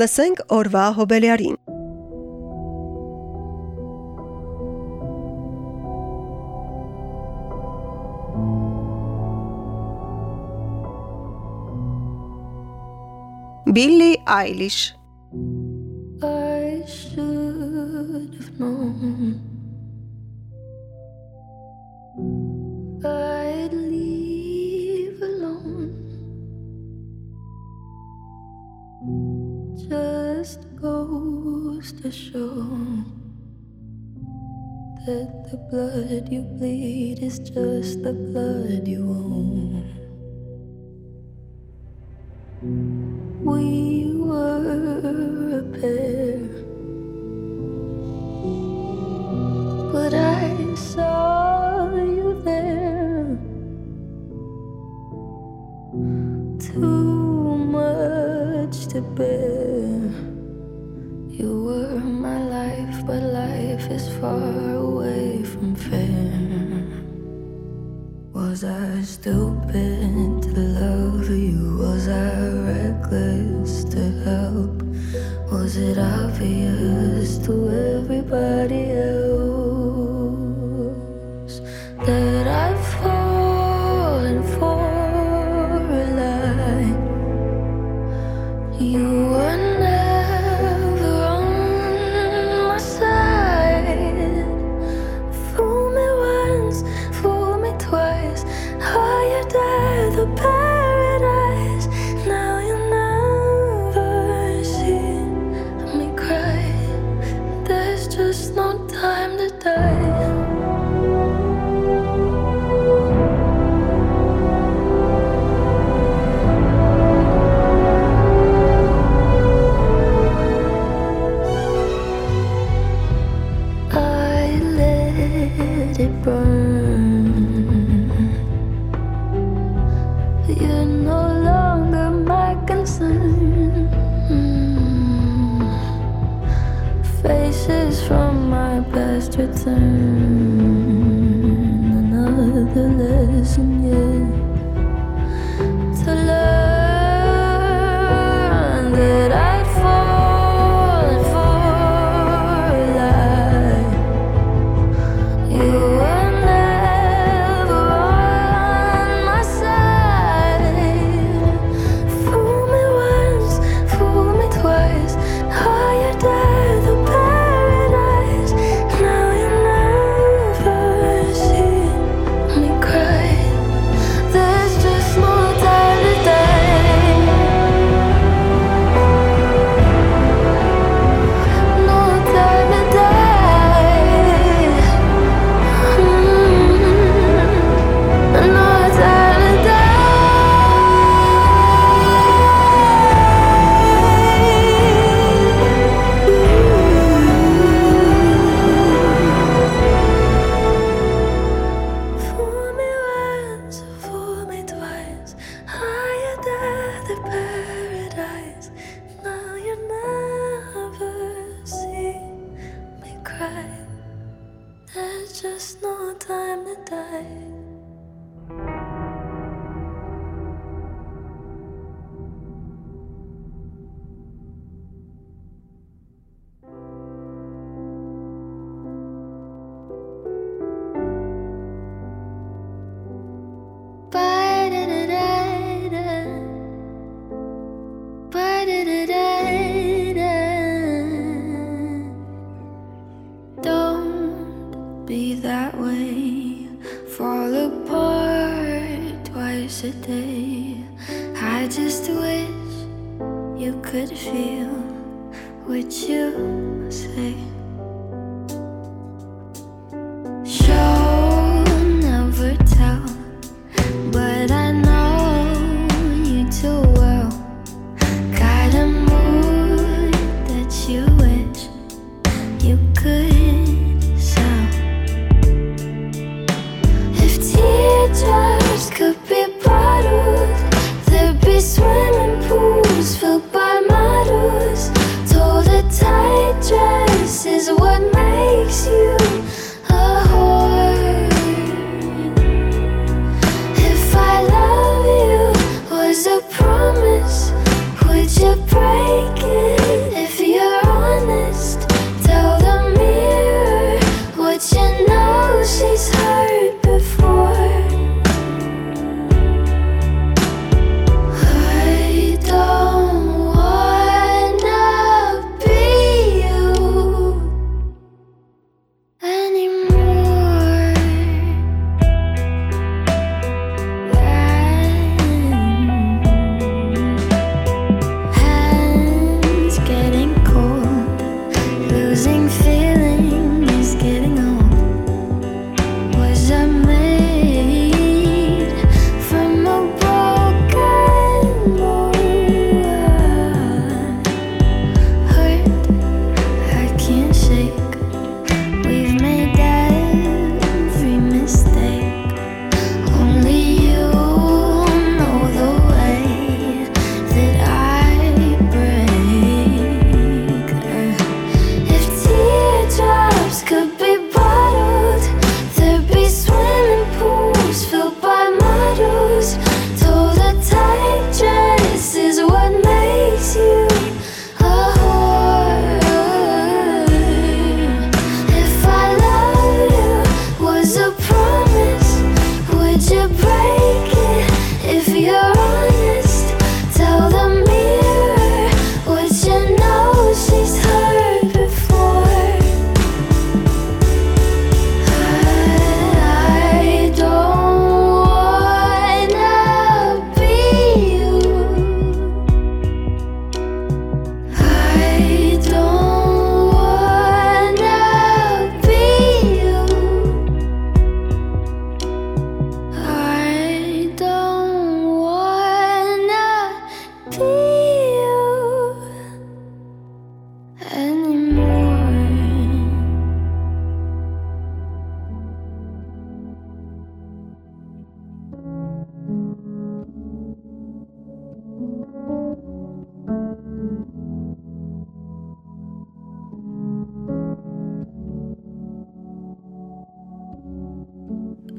Լսենք օրվա հոբելյարին։ Billie Eilish the blood you bleed is just the blood you own. We were a pair. Was I stupid to love you? Was I reckless to help? Was it obvious to everybody else that I've fallen for a lie? You were. last return.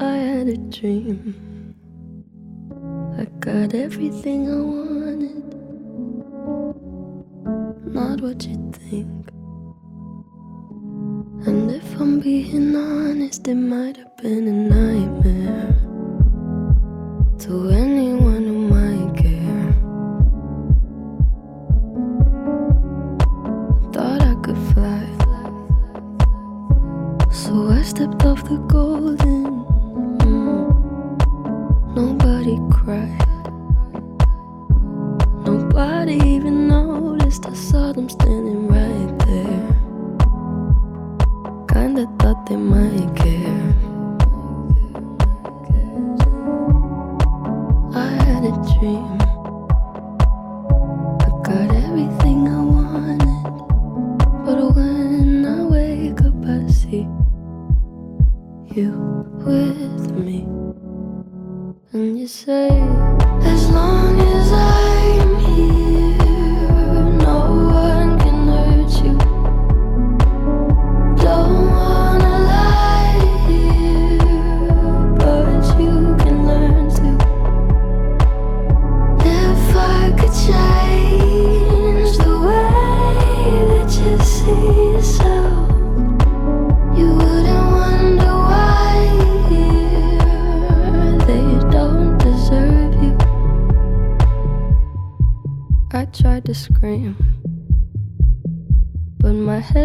I had a dream. I got everything I wanted. Not what you think. And if I'm being honest, it might have been a nightmare.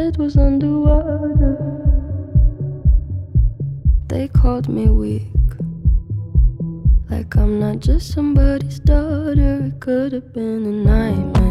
head was underwater. They called me weak. Like I'm not just somebody's daughter. It could have been a nightmare.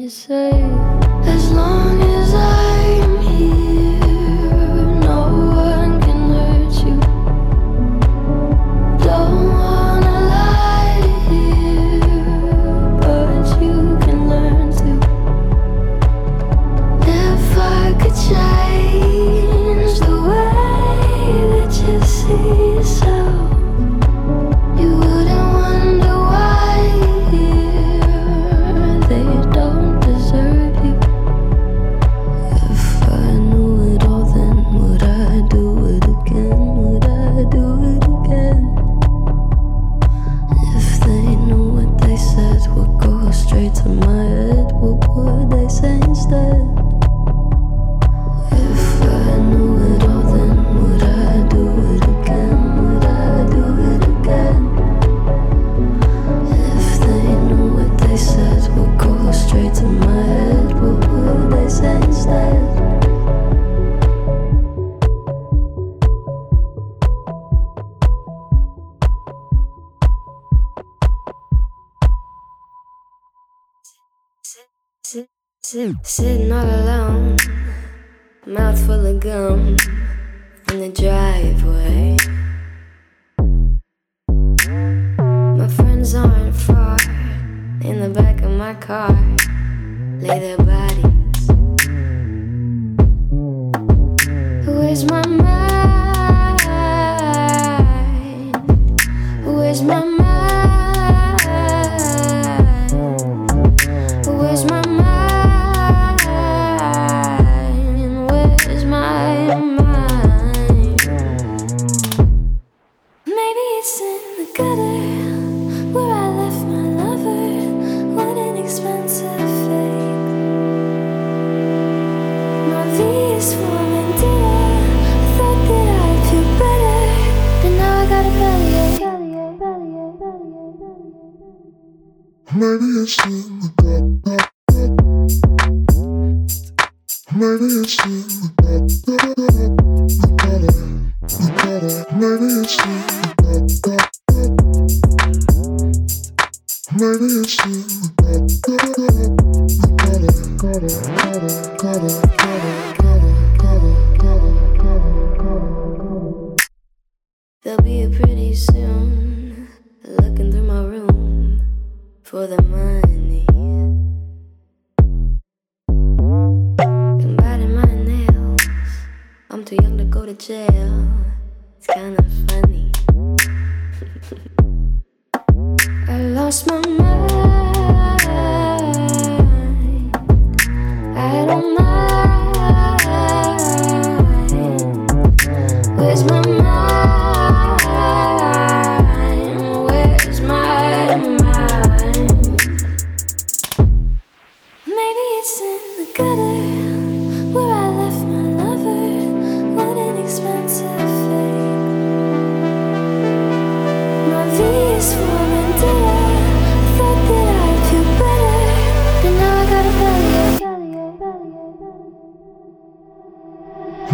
you say, as long as I. Sit, sitting all alone, mouth full of gum in the driveway. My friends aren't far in the back of my car, lay their bodies. Where's my mind? Where's my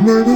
murder.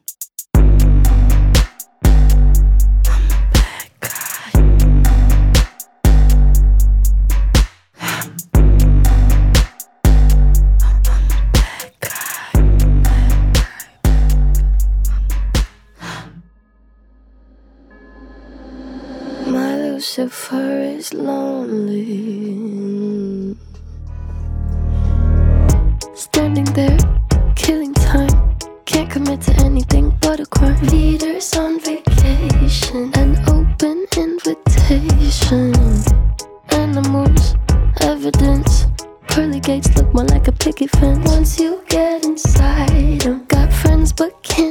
is lonely. Standing there killing time. Can't commit to anything but a crime. Peter's on vacation, an open invitation. Animals, evidence. Pearly gates look more like a picket fence. Once you get inside I've got friends but can't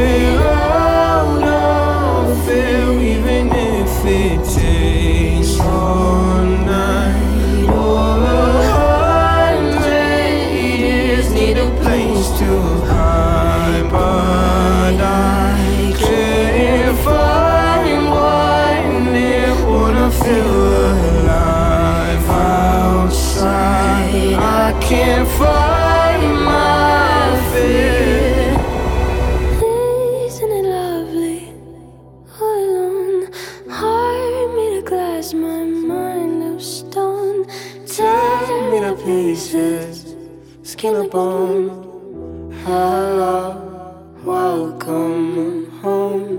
pieces, skin and bone. Hello, welcome home.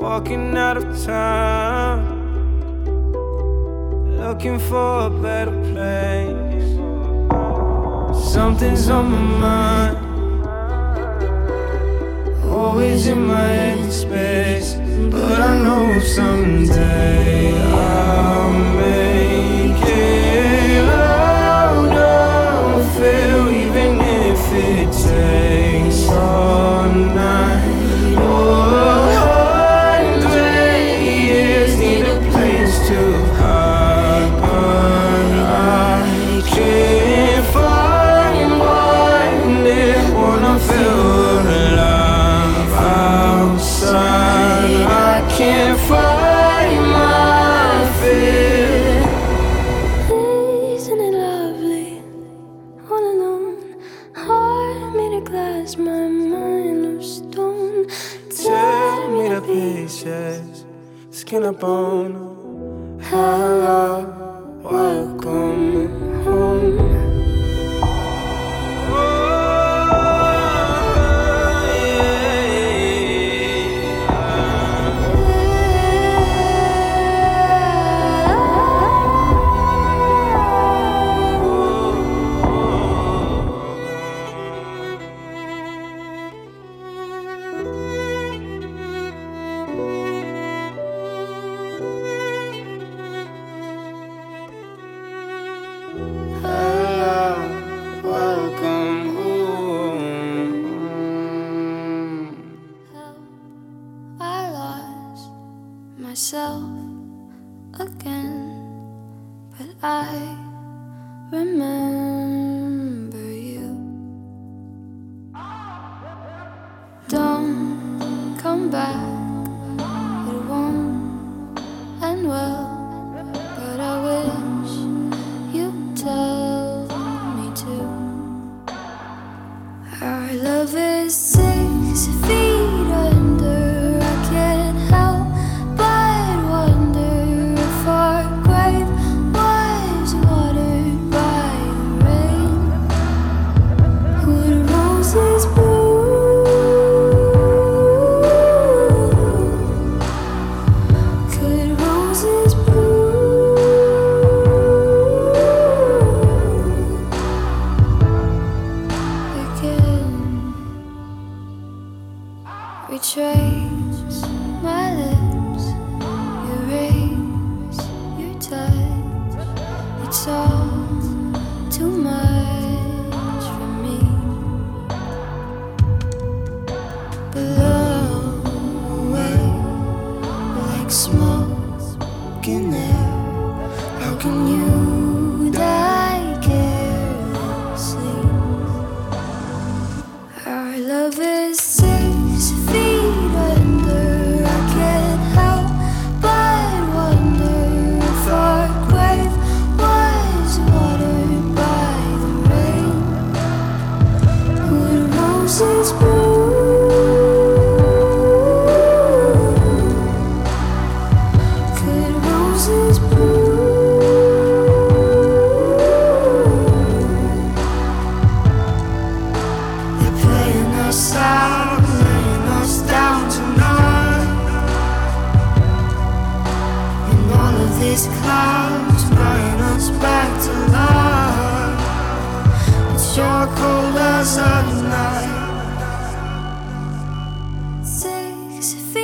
Walking out of time, looking for a better place. Something's on my mind, always in my head space. But I know someday I'll Cause